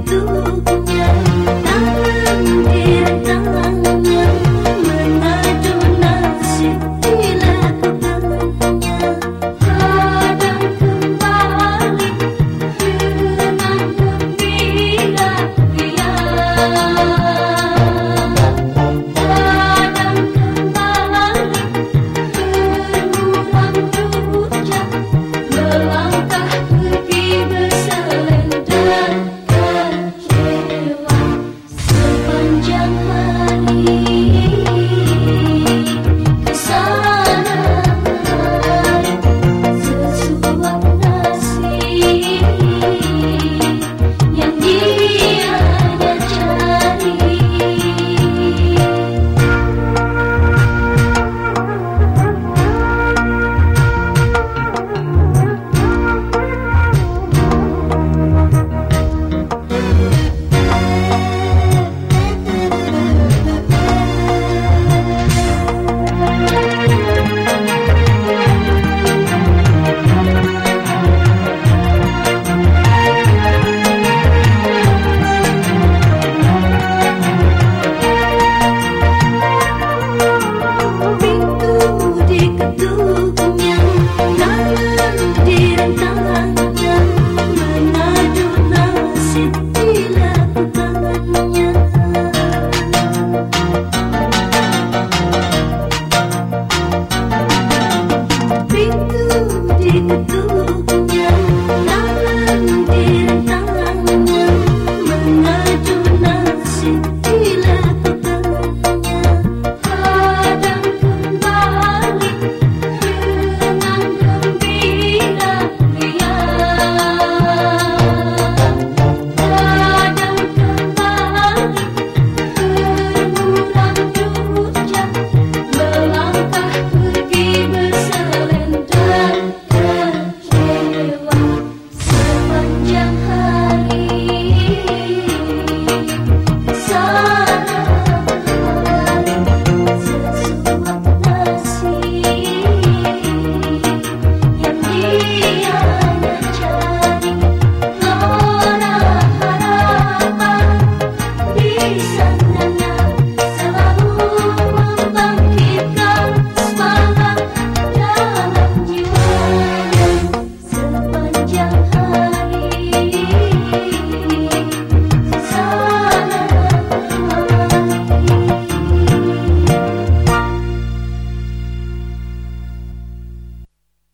do